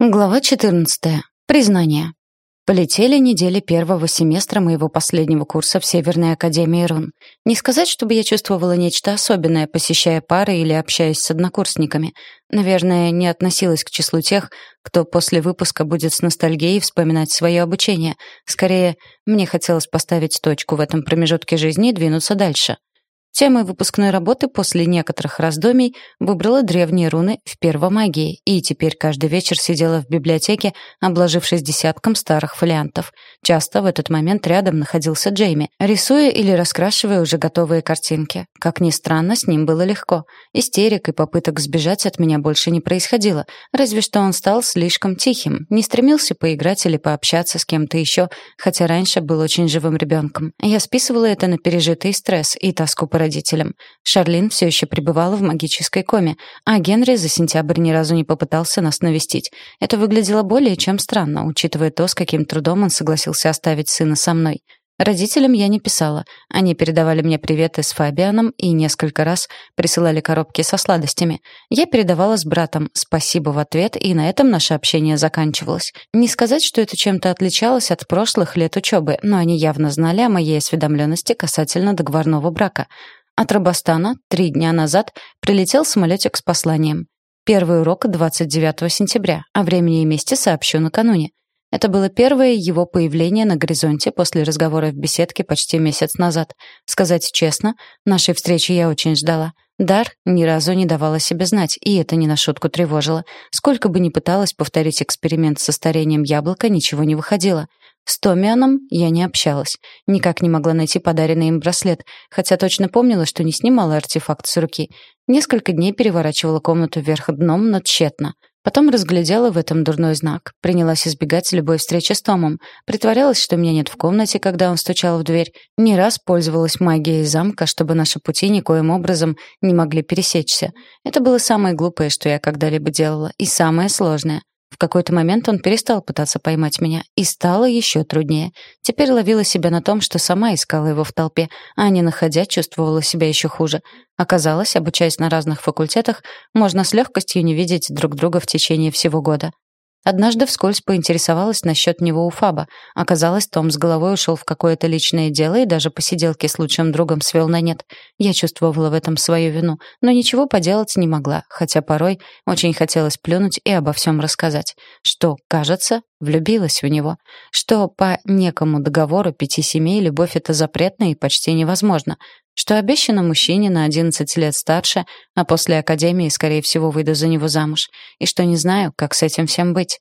Глава 14. Признание. Полетели недели первого семестра моего последнего курса в Северной Академии РУН. Не сказать, чтобы я чувствовала нечто особенное, посещая пары или общаясь с однокурсниками. Наверное, не относилась к числу тех, кто после выпуска будет с ностальгией вспоминать свое обучение. Скорее, мне хотелось поставить точку в этом промежутке жизни и двинуться дальше. Темой выпускной работы после некоторых раздумий выбрала древние руны в первомагии и теперь каждый вечер сидела в библиотеке, обложившись десятком старых фолиантов. Часто в этот момент рядом находился Джейми, рисуя или раскрашивая уже готовые картинки. Как ни странно, с ним было легко. Истерик и попыток сбежать от меня больше не происходило, разве что он стал слишком тихим, не стремился поиграть или пообщаться с кем-то еще, хотя раньше был очень живым ребенком. Я списывала это на пережитый стресс и тоску по родителям. Шарлин все еще пребывала в магической коме, а Генри за сентябрь ни разу не попытался нас навестить. Это выглядело более чем странно, учитывая то, с каким трудом он согласился оставить сына со мной. Родителям я не писала. Они передавали мне приветы с Фабианом и несколько раз присылали коробки со сладостями. Я передавала с братом «спасибо» в ответ, и на этом наше общение заканчивалось. Не сказать, что это чем-то отличалось от прошлых лет учебы, но они явно знали о моей осведомленности касательно договорного брака. От Рабастана три дня назад прилетел самолетик с посланием. Первый урок 29 сентября, а времени и месте сообщу накануне. Это было первое его появление на горизонте после разговора в беседке почти месяц назад. Сказать честно, нашей встречи я очень ждала. Дар ни разу не давала себе знать, и это не на шутку тревожило. Сколько бы ни пыталась повторить эксперимент со старением яблока, ничего не выходило. С Томианом я не общалась. Никак не могла найти подаренный им браслет, хотя точно помнила, что не снимала артефакт с руки. Несколько дней переворачивала комнату вверх дном, но тщетно. Потом разглядела в этом дурной знак. Принялась избегать любой встречи с Томом. Притворялась, что меня нет в комнате, когда он стучал в дверь. Не раз пользовалась магией замка, чтобы наши пути никоим образом не могли пересечься. Это было самое глупое, что я когда-либо делала, и самое сложное. В какой-то момент он перестал пытаться поймать меня, и стало еще труднее. Теперь ловила себя на том, что сама искала его в толпе, а не находя, чувствовала себя еще хуже. Оказалось, обучаясь на разных факультетах, можно с легкостью не видеть друг друга в течение всего года. Однажды вскользь поинтересовалась насчет него у Фаба. Оказалось, Том с головой ушел в какое-то личное дело и даже посиделки с лучшим другом свел на нет. Я чувствовала в этом свою вину, но ничего поделать не могла, хотя порой очень хотелось плюнуть и обо всем рассказать. Что, кажется, влюбилась в него. Что по некому договору пяти семей любовь — это запретно и почти невозможно что обещано мужчине на 11 лет старше, а после академии, скорее всего, выйду за него замуж, и что не знаю, как с этим всем быть.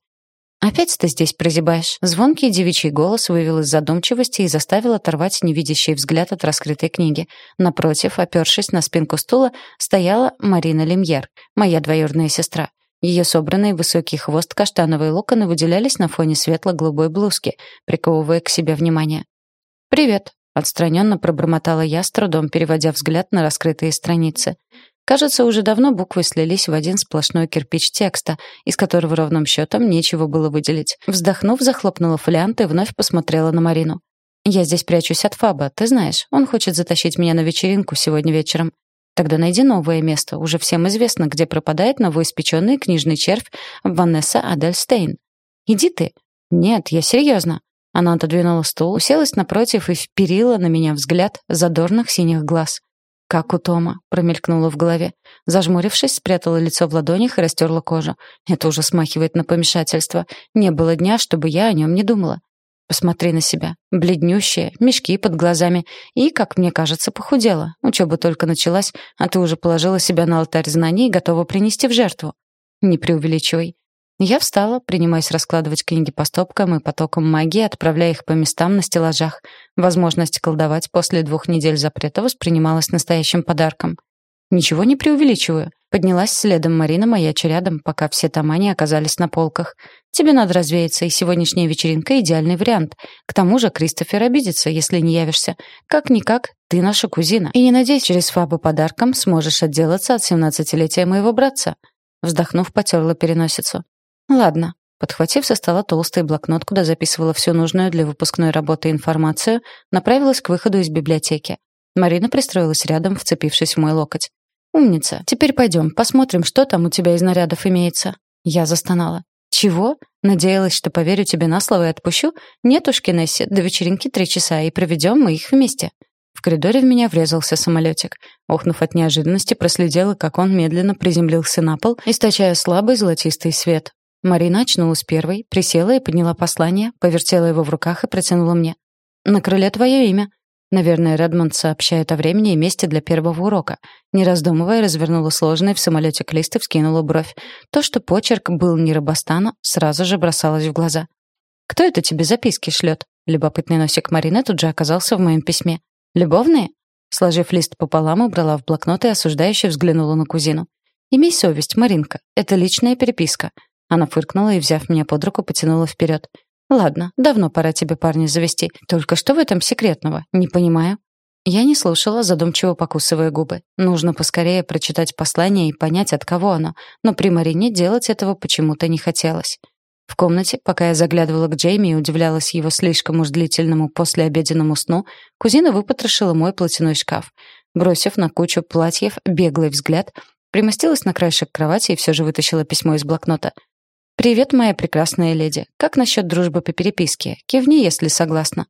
«Опять ты здесь прозябаешь?» Звонкий девичий голос вывел из задумчивости и заставил оторвать невидящий взгляд от раскрытой книги. Напротив, опершись на спинку стула, стояла Марина Лемьер, моя двоюродная сестра. Ее собранный высокий хвост каштановые локоны выделялись на фоне светло-голубой блузки, приковывая к себе внимание. «Привет», Отстраненно пробормотала я, с трудом переводя взгляд на раскрытые страницы. Кажется, уже давно буквы слились в один сплошной кирпич текста, из которого ровным счетом нечего было выделить. Вздохнув, захлопнула фолиант и вновь посмотрела на Марину. «Я здесь прячусь от Фаба, ты знаешь. Он хочет затащить меня на вечеринку сегодня вечером. Тогда найди новое место. Уже всем известно, где пропадает новоиспеченный книжный червь Ванесса Адельстейн. Иди ты». «Нет, я серьезно. Она отодвинула стул, уселась напротив и вперила на меня взгляд задорных синих глаз. «Как у Тома», — промелькнуло в голове. Зажмурившись, спрятала лицо в ладонях и растерла кожу. Это уже смахивает на помешательство. Не было дня, чтобы я о нем не думала. Посмотри на себя. Бледнющая, мешки под глазами. И, как мне кажется, похудела. Учеба только началась, а ты уже положила себя на алтарь знаний и готова принести в жертву. Не преувеличивай. Я встала, принимаясь раскладывать книги по стопкам и потокам магии, отправляя их по местам на стеллажах. Возможность колдовать после двух недель запрета воспринималась настоящим подарком. Ничего не преувеличиваю. Поднялась следом Марина, маяча рядом, пока все тома не оказались на полках. Тебе надо развеяться, и сегодняшняя вечеринка — идеальный вариант. К тому же Кристофер обидится, если не явишься. Как-никак, ты наша кузина. И не надеюсь, через Фабу подарком сможешь отделаться от семнадцатилетия моего братца. Вздохнув, потерла переносицу. Ладно. Подхватив со стола толстый блокнот, куда записывала всю нужную для выпускной работы информацию, направилась к выходу из библиотеки. Марина пристроилась рядом, вцепившись в мой локоть. «Умница. Теперь пойдем, посмотрим, что там у тебя из нарядов имеется». Я застонала. «Чего? Надеялась, что поверю тебе на слово и отпущу? Нет уж, Кенесси, до вечеринки три часа, и проведем мы их вместе». В коридоре в меня врезался самолетик. Охнув от неожиданности, проследила, как он медленно приземлился на пол, источая слабый золотистый свет. Марина очнулась первой, присела и подняла послание, повертела его в руках и протянула мне. «На крыле твое имя». Наверное, Редмонд сообщает о времени и месте для первого урока. Не раздумывая, развернула сложенный в самолете лист и вскинула бровь. То, что почерк был не Робостана, сразу же бросалось в глаза. «Кто это тебе записки шлет?» Любопытный носик Марины тут же оказался в моем письме. «Любовные?» Сложив лист пополам, убрала в блокнот и осуждающе взглянула на кузину. «Имей совесть, Маринка. Это личная переписка». Она фыркнула и, взяв меня под руку, потянула вперед. «Ладно, давно пора тебе парня завести. Только что в этом секретного? Не понимаю». Я не слушала, задумчиво покусывая губы. Нужно поскорее прочитать послание и понять, от кого оно, но при Марине делать этого почему-то не хотелось. В комнате, пока я заглядывала к Джейми и удивлялась его слишком уж длительному послеобеденному сну, кузина выпотрошила мой платяной шкаф. Бросив на кучу платьев беглый взгляд, примостилась на краешек кровати и все же вытащила письмо из блокнота. «Привет, моя прекрасная леди. Как насчет дружбы по переписке? Кивни, если согласна».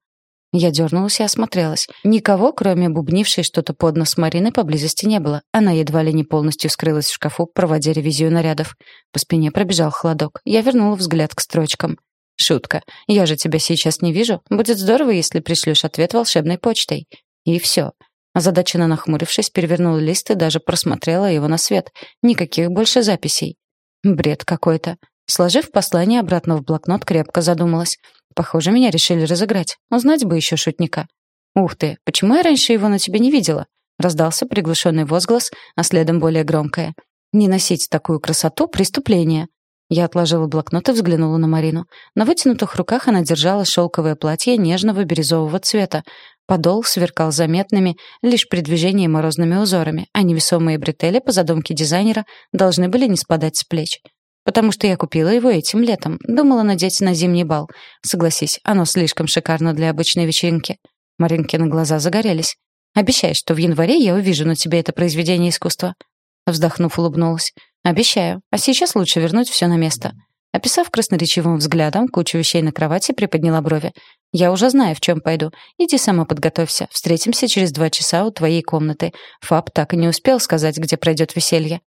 Я дернулась и осмотрелась. Никого, кроме бубнившей что-то под нос Марины, поблизости не было. Она едва ли не полностью скрылась в шкафу, проводя ревизию нарядов. По спине пробежал холодок. Я вернула взгляд к строчкам. «Шутка. Я же тебя сейчас не вижу. Будет здорово, если пришлешь ответ волшебной почтой». И все. Озадаченно нахмурившись, перевернула лист и даже просмотрела его на свет. Никаких больше записей. Бред какой-то. Сложив послание обратно в блокнот, крепко задумалась. Похоже, меня решили разыграть. Узнать бы еще шутника. «Ух ты, почему я раньше его на тебе не видела?» Раздался приглушенный возглас, а следом более громкое. «Не носить такую красоту — преступление». Я отложила блокнот и взглянула на Марину. На вытянутых руках она держала шелковое платье нежного бирюзового цвета. Подол сверкал заметными лишь при движении морозными узорами, а невесомые бретели, по задумке дизайнера, должны были не спадать с плеч. Потому что я купила его этим летом. Думала надеть на зимний бал. Согласись, оно слишком шикарно для обычной вечеринки. Маринкины глаза загорелись. Обещай, что в январе я увижу на тебе это произведение искусства. Вздохнув, улыбнулась. Обещаю. А сейчас лучше вернуть все на место. Описав красноречивым взглядом кучу вещей на кровати, приподняла брови. «Я уже знаю, в чем пойду. Иди сама подготовься. Встретимся через два часа у твоей комнаты. Фаб так и не успел сказать, где пройдет веселье».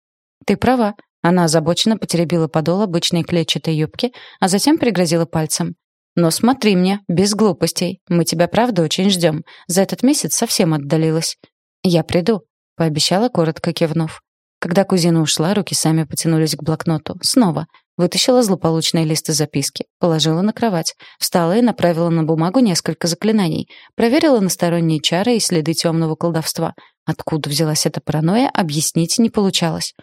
«Ты права. Она озабоченно потеребила подол обычной клетчатой юбки, а затем пригрозила пальцем. «Но смотри мне, без глупостей. Мы тебя, правда, очень ждем. За этот месяц совсем отдалилась». «Я приду», — пообещала, коротко кивнув. Когда кузина ушла, руки сами потянулись к блокноту. Снова. Вытащила злополучные листы записки, положила на кровать, встала и направила на бумагу несколько заклинаний, проверила на сторонние чары и следы темного колдовства. Откуда взялась эта паранойя, объяснить не получалось.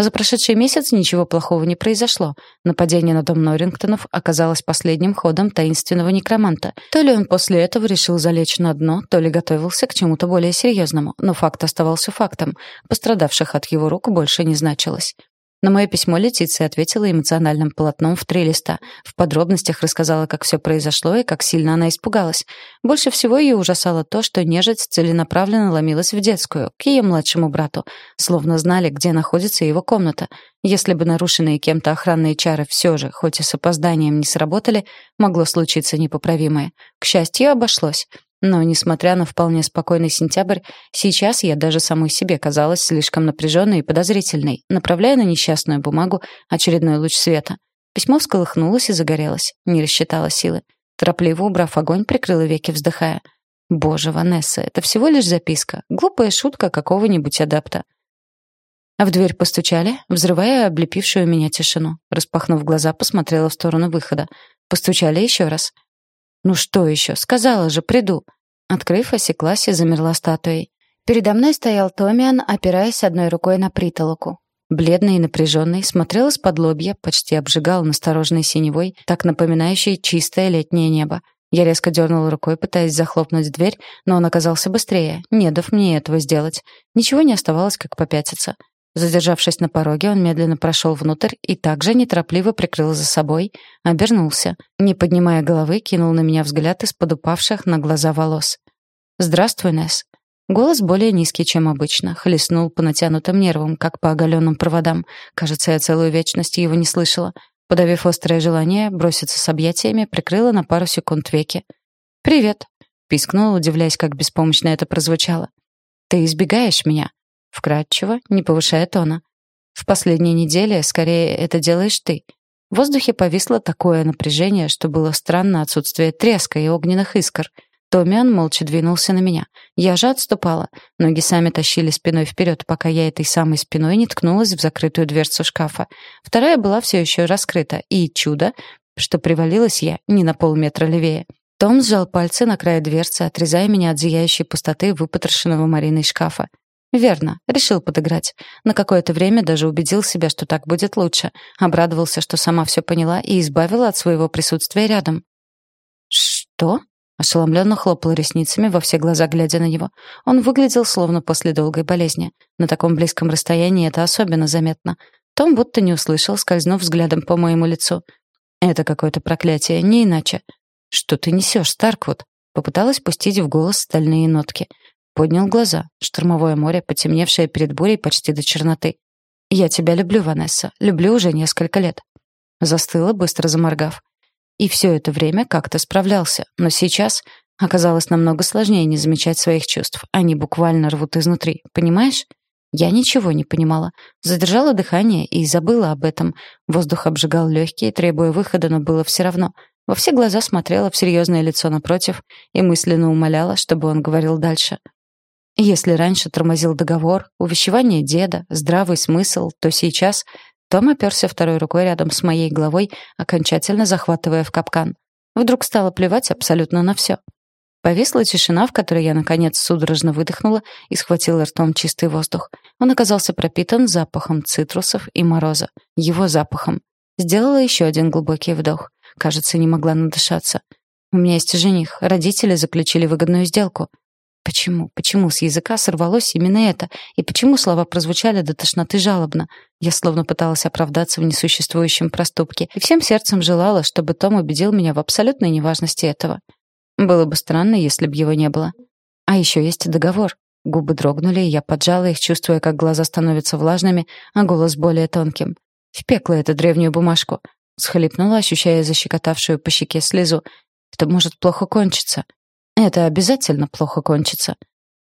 За прошедший месяц ничего плохого не произошло. Нападение на дом Норрингтонов оказалось последним ходом таинственного некроманта. То ли он после этого решил залечь на дно, то ли готовился к чему-то более серьезному, но факт оставался фактом. Пострадавших от его рук больше не значилось. На мое письмо Летиция ответила эмоциональным полотном в три листа. В подробностях рассказала, как все произошло и как сильно она испугалась. Больше всего ее ужасало то, что нежить целенаправленно ломилась в детскую, к ее младшему брату, словно знали, где находится его комната. Если бы нарушенные кем-то охранные чары все же, хоть и с опозданием, не сработали, могло случиться непоправимое. К счастью, обошлось. Но, несмотря на вполне спокойный сентябрь, сейчас я даже самой себе казалась слишком напряженной и подозрительной, направляя на несчастную бумагу очередной луч света. Письмо всколыхнулось и загорелось, не рассчитала силы. Торопливо убрав огонь, прикрыла веки, вздыхая. «Боже, Ванесса, это всего лишь записка, глупая шутка какого-нибудь адапта». А в дверь постучали, взрывая облепившую меня тишину. Распахнув глаза, посмотрела в сторону выхода. Постучали еще раз. «Ну что еще? Сказала же, приду!» Открыв, осеклась и замерла статуей. Передо мной стоял Томиан, опираясь одной рукой на притолоку. Бледный и напряженный, смотрел из-под лобья, почти обжигал настороженной синевой, так напоминающей чистое летнее небо. Я резко дернула рукой, пытаясь захлопнуть дверь, но он оказался быстрее, не дав мне этого сделать. Ничего не оставалось, как попятиться. Задержавшись на пороге, он медленно прошел внутрь и также неторопливо прикрыл за собой, обернулся. Не поднимая головы, кинул на меня взгляд из-под упавших на глаза волос. «Здравствуй, Несс». Голос более низкий, чем обычно, хлестнул по натянутым нервам, как по оголенным проводам. Кажется, я целую вечность его не слышала. Подавив острое желание броситься с объятиями, прикрыла на пару секунд веки. «Привет», — пискнула, удивляясь, как беспомощно это прозвучало. «Ты избегаешь меня?» Вкратчиво, не повышая тона. «В последние недели, скорее, это делаешь ты». В воздухе повисло такое напряжение, что было странно отсутствие треска и огненных искр — Томиан молча двинулся на меня. Я же отступала. Ноги сами тащили спиной вперед, пока я этой самой спиной не ткнулась в закрытую дверцу шкафа. Вторая была все еще раскрыта. И чудо, что привалилась я не на полметра левее. Том сжал пальцы на крае дверцы, отрезая меня от зияющей пустоты выпотрошенного Мариной шкафа. Верно, решил подыграть. На какое-то время даже убедил себя, что так будет лучше. Обрадовался, что сама все поняла и избавила от своего присутствия рядом. «Что?» Ошеломленно хлопал ресницами во все глаза, глядя на него. Он выглядел словно после долгой болезни. На таком близком расстоянии это особенно заметно. Том будто не услышал, скользнув взглядом по моему лицу. «Это какое-то проклятие, не иначе». «Что ты несешь, Старквуд?» Попыталась пустить в голос стальные нотки. Поднял глаза. Штормовое море, потемневшее перед бурей почти до черноты. «Я тебя люблю, Ванесса. Люблю уже несколько лет». Застыла, быстро заморгав. И все это время как-то справлялся. Но сейчас оказалось намного сложнее не замечать своих чувств. Они буквально рвут изнутри. Понимаешь? Я ничего не понимала. Задержала дыхание и забыла об этом. Воздух обжигал легкие, требуя выхода, но было все равно. Во все глаза смотрела в серьезное лицо напротив и мысленно умоляла, чтобы он говорил дальше. Если раньше тормозил договор, увещевание деда, здравый смысл, то сейчас том оперся второй рукой рядом с моей головой, окончательно захватывая в капкан. Вдруг стало плевать абсолютно на все. Повисла тишина, в которой я, наконец, судорожно выдохнула и схватила ртом чистый воздух. Он оказался пропитан запахом цитрусов и мороза. Его запахом. Сделала еще один глубокий вдох. Кажется, не могла надышаться. У меня есть жених. Родители заключили выгодную сделку. Почему? Почему с языка сорвалось именно это? И почему слова прозвучали до тошноты жалобно? Я словно пыталась оправдаться в несуществующем проступке и всем сердцем желала, чтобы Том убедил меня в абсолютной неважности этого. Было бы странно, если бы его не было. А еще есть договор. Губы дрогнули, и я поджала их, чувствуя, как глаза становятся влажными, а голос более тонким. В пекло эту древнюю бумажку. Схлипнула, ощущая защекотавшую по щеке слезу. Это может плохо кончиться. Это обязательно плохо кончится.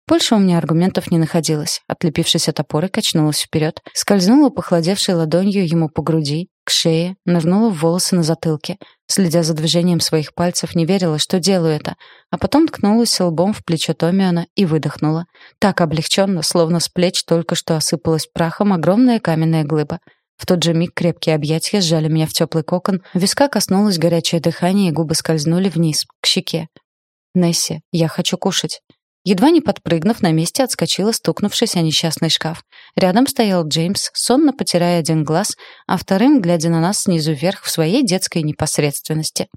Больше у меня аргументов не находилось. Отлепившись от опоры, качнулась вперед, скользнула похолодевшей ладонью ему по груди, к шее, нырнула в волосы на затылке. Следя за движением своих пальцев, не верила, что делаю это. А потом ткнулась лбом в плечо Томиона и выдохнула. Так облегченно, словно с плеч только что осыпалась прахом огромная каменная глыба. В тот же миг крепкие объятия сжали меня в теплый кокон, виска коснулось горячее дыхание, и губы скользнули вниз, к щеке. «Несси, я хочу кушать». Едва не подпрыгнув, на месте отскочила, стукнувшись о несчастный шкаф. Рядом стоял Джеймс, сонно потирая один глаз, а вторым, глядя на нас снизу вверх в своей детской непосредственности.